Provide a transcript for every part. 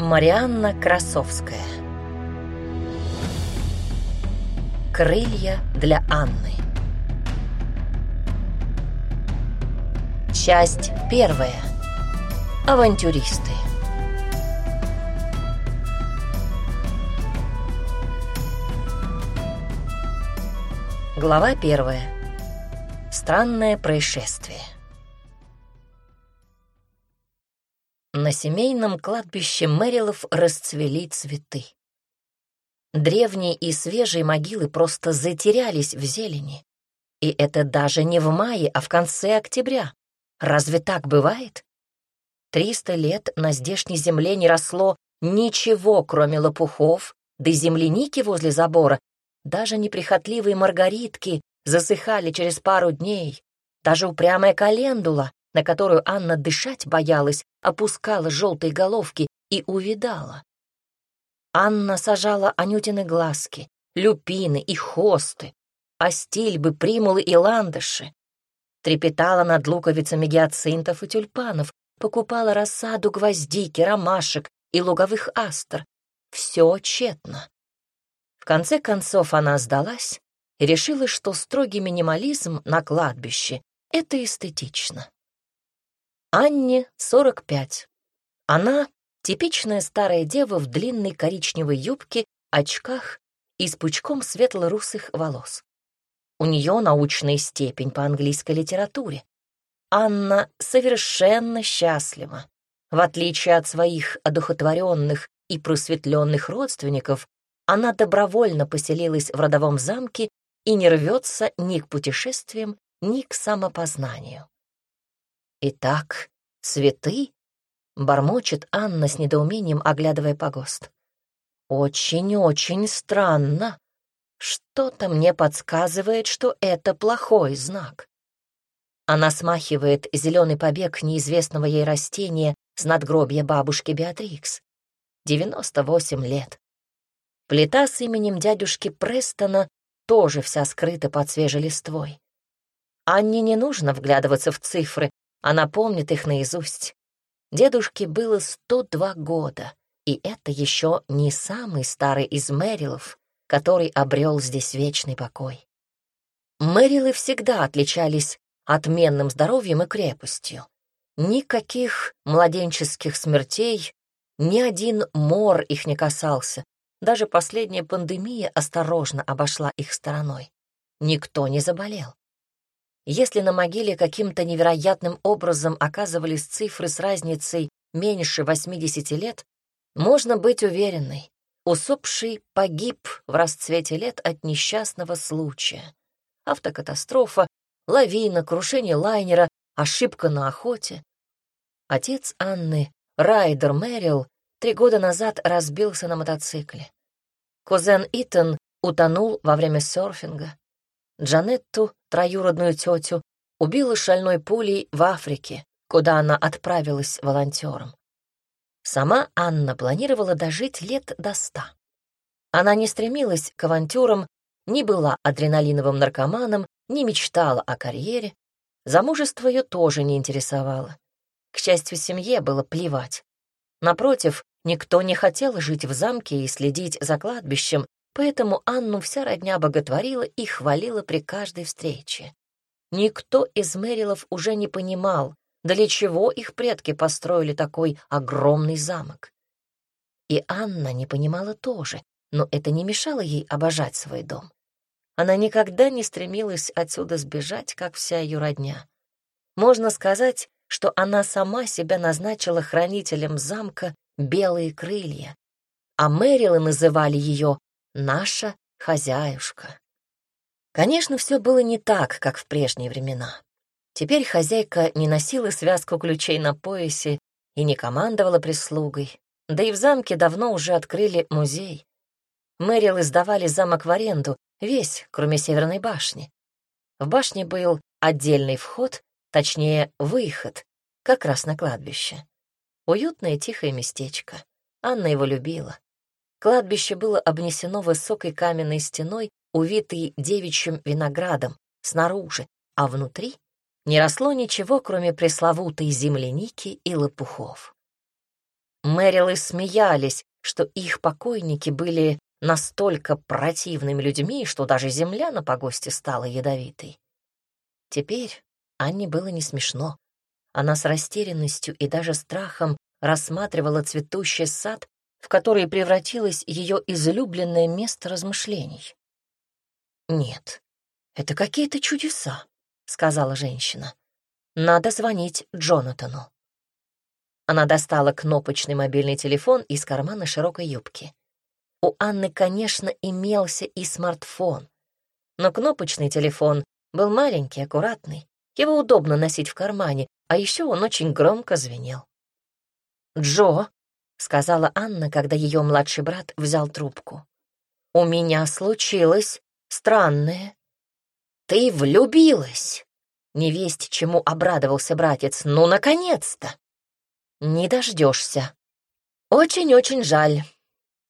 Марианна Красовская. Крылья для Анны. Часть первая. Авантюристы. Глава первая. Странное происшествие На семейном кладбище Мэрилов расцвели цветы. Древние и свежие могилы просто затерялись в зелени. И это даже не в мае, а в конце октября. Разве так бывает? Триста лет на здешней земле не росло ничего, кроме лопухов, да земляники возле забора, даже неприхотливые маргаритки засыхали через пару дней. Даже упрямая календула, на которую Анна дышать боялась, опускала желтые головки и увидала. Анна сажала Анютины глазки, люпины и хосты, астильбы, примулы и ландыши. Трепетала над луковицами гиацинтов и тюльпанов, покупала рассаду гвоздики, ромашек и луговых астр. Все тщетно. В конце концов она сдалась и решила, что строгий минимализм на кладбище — это эстетично. Анне 45. Она — типичная старая дева в длинной коричневой юбке, очках и с пучком светло-русых волос. У нее научная степень по английской литературе. Анна совершенно счастлива. В отличие от своих одухотворенных и просветленных родственников, она добровольно поселилась в родовом замке и не рвется ни к путешествиям, ни к самопознанию. «Итак, цветы?» — бормочет Анна с недоумением, оглядывая погост. «Очень-очень странно. Что-то мне подсказывает, что это плохой знак». Она смахивает зеленый побег неизвестного ей растения с надгробья бабушки Беатрикс. 98 лет. Плита с именем дядюшки Престона тоже вся скрыта под свежей листвой. Анне не нужно вглядываться в цифры, она помнит их наизусть. Дедушке было 102 года, и это еще не самый старый из Мэрилов, который обрел здесь вечный покой. Мэрилы всегда отличались отменным здоровьем и крепостью. Никаких младенческих смертей, ни один мор их не касался, даже последняя пандемия осторожно обошла их стороной. Никто не заболел. Если на могиле каким-то невероятным образом оказывались цифры с разницей меньше 80 лет, можно быть уверенной, усопший погиб в расцвете лет от несчастного случая. Автокатастрофа, лавина, крушение лайнера, ошибка на охоте. Отец Анны, Райдер Мэрил, три года назад разбился на мотоцикле. Кузен Итан утонул во время серфинга. Джанетту, троюродную тетю, убила шальной пулей в Африке, куда она отправилась волонтером. Сама Анна планировала дожить лет до ста. Она не стремилась к авантюрам, не была адреналиновым наркоманом, не мечтала о карьере. Замужество ее тоже не интересовало. К счастью, семье было плевать. Напротив, никто не хотел жить в замке и следить за кладбищем, Поэтому Анну вся родня боготворила и хвалила при каждой встрече. Никто из Мэрилов уже не понимал, для чего их предки построили такой огромный замок. И Анна не понимала тоже, но это не мешало ей обожать свой дом. Она никогда не стремилась отсюда сбежать, как вся ее родня. Можно сказать, что она сама себя назначила хранителем замка «Белые крылья», а Мэрилы называли ее наша хозяюшка. Конечно, все было не так, как в прежние времена. Теперь хозяйка не носила связку ключей на поясе и не командовала прислугой, да и в замке давно уже открыли музей. Мэрил издавали замок в аренду, весь, кроме Северной башни. В башне был отдельный вход, точнее, выход, как раз на кладбище. Уютное тихое местечко. Анна его любила. Кладбище было обнесено высокой каменной стеной, увитой девичьим виноградом, снаружи, а внутри не росло ничего, кроме пресловутой земляники и лопухов. Мэрилы смеялись, что их покойники были настолько противными людьми, что даже земля на погосте стала ядовитой. Теперь Анне было не смешно. Она с растерянностью и даже страхом рассматривала цветущий сад, в который превратилось ее излюбленное место размышлений. «Нет, это какие-то чудеса», — сказала женщина. «Надо звонить Джонатану». Она достала кнопочный мобильный телефон из кармана широкой юбки. У Анны, конечно, имелся и смартфон, но кнопочный телефон был маленький, аккуратный, его удобно носить в кармане, а еще он очень громко звенел. «Джо», — сказала Анна, когда ее младший брат взял трубку, — «у меня случилось странное». «Ты влюбилась!» Не весть, чему обрадовался братец. «Ну, наконец-то!» «Не дождешься. Очень-очень жаль.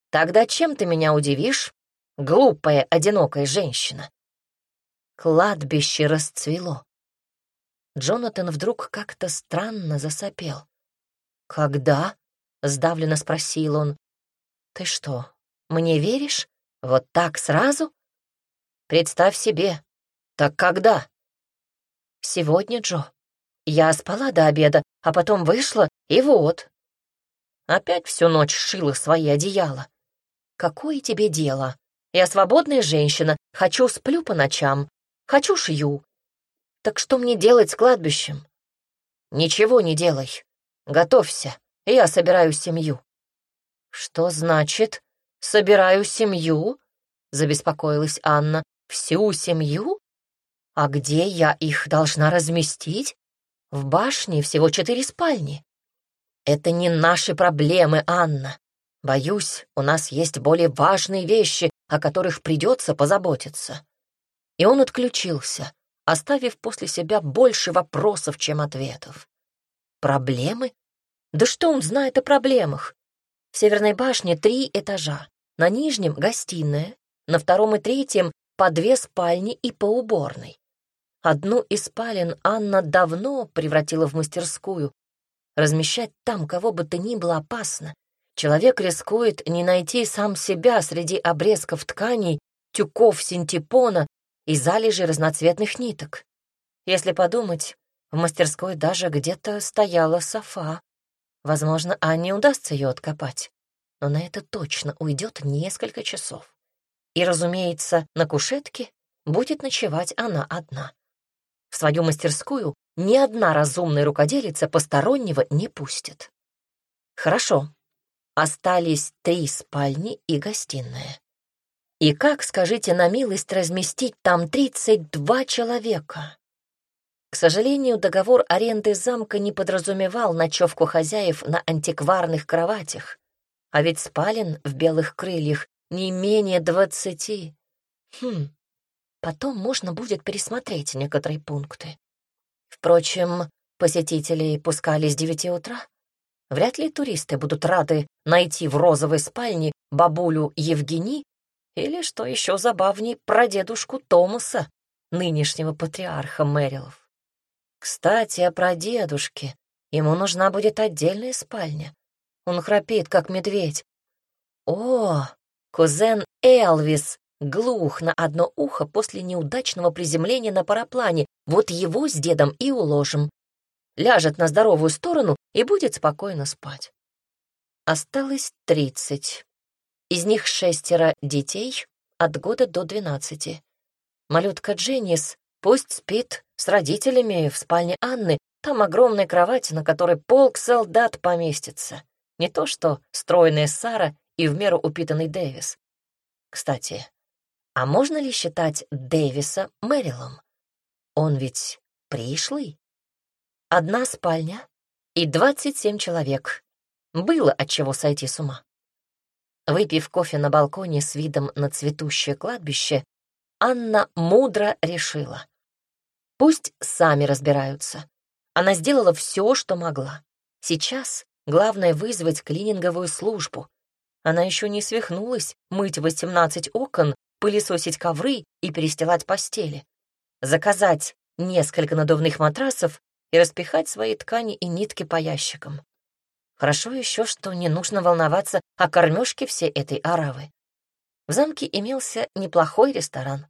Тогда чем ты меня удивишь, глупая, одинокая женщина?» Кладбище расцвело. Джонатан вдруг как-то странно засопел. «Когда?» — сдавленно спросил он. «Ты что, мне веришь? Вот так сразу?» «Представь себе. Так когда?» «Сегодня, Джо. Я спала до обеда, а потом вышла, и вот». Опять всю ночь шила свои одеяла. «Какое тебе дело? Я свободная женщина, хочу сплю по ночам, хочу шью. Так что мне делать с кладбищем?» «Ничего не делай. Готовься, я собираю семью». «Что значит «собираю семью»?» — забеспокоилась Анна. «Всю семью? А где я их должна разместить? В башне всего четыре спальни. Это не наши проблемы, Анна. Боюсь, у нас есть более важные вещи, о которых придется позаботиться». И он отключился, оставив после себя больше вопросов, чем ответов. Проблемы? Да что он знает о проблемах? В Северной башне три этажа. На нижнем — гостиная, на втором и третьем — по две спальни и по уборной. Одну из спален Анна давно превратила в мастерскую. Размещать там кого бы то ни было опасно. Человек рискует не найти сам себя среди обрезков тканей, тюков синтепона и залежи разноцветных ниток. Если подумать, в мастерской даже где-то стояла софа. Возможно, Анне удастся ее откопать, но на это точно уйдет несколько часов. И, разумеется, на кушетке будет ночевать она одна. В свою мастерскую ни одна разумная рукоделица постороннего не пустит. Хорошо, остались три спальни и гостиная. И как, скажите на милость, разместить там 32 человека? К сожалению, договор аренды замка не подразумевал ночевку хозяев на антикварных кроватях, а ведь спален в белых крыльях не менее двадцати. Хм, потом можно будет пересмотреть некоторые пункты. Впрочем, посетителей пускали с девяти утра. Вряд ли туристы будут рады найти в розовой спальне бабулю Евгении или, что еще забавней, прадедушку Томаса, нынешнего патриарха Мэрилов. Кстати, о прадедушке. Ему нужна будет отдельная спальня. Он храпит, как медведь. О, кузен Элвис глух на одно ухо после неудачного приземления на параплане. Вот его с дедом и уложим. Ляжет на здоровую сторону и будет спокойно спать. Осталось тридцать. Из них шестеро детей от года до двенадцати. Малютка Дженнис пусть спит с родителями в спальне Анны. Там огромная кровать, на которой полк солдат поместится. Не то что стройная Сара и в меру упитанный Дэвис. Кстати, а можно ли считать Дэвиса Мэрилом? Он ведь пришлый. Одна спальня и двадцать семь человек. Было от чего сойти с ума. Выпив кофе на балконе с видом на цветущее кладбище, Анна мудро решила. Пусть сами разбираются. Она сделала все, что могла. Сейчас главное вызвать клининговую службу. Она еще не свихнулась мыть 18 окон, пылесосить ковры и перестилать постели. Заказать несколько надувных матрасов и распихать свои ткани и нитки по ящикам. Хорошо еще, что не нужно волноваться о кормежке всей этой аравы. В замке имелся неплохой ресторан.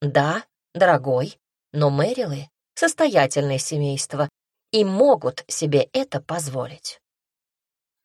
Да, дорогой, но Мэрилы — состоятельное семейство и могут себе это позволить.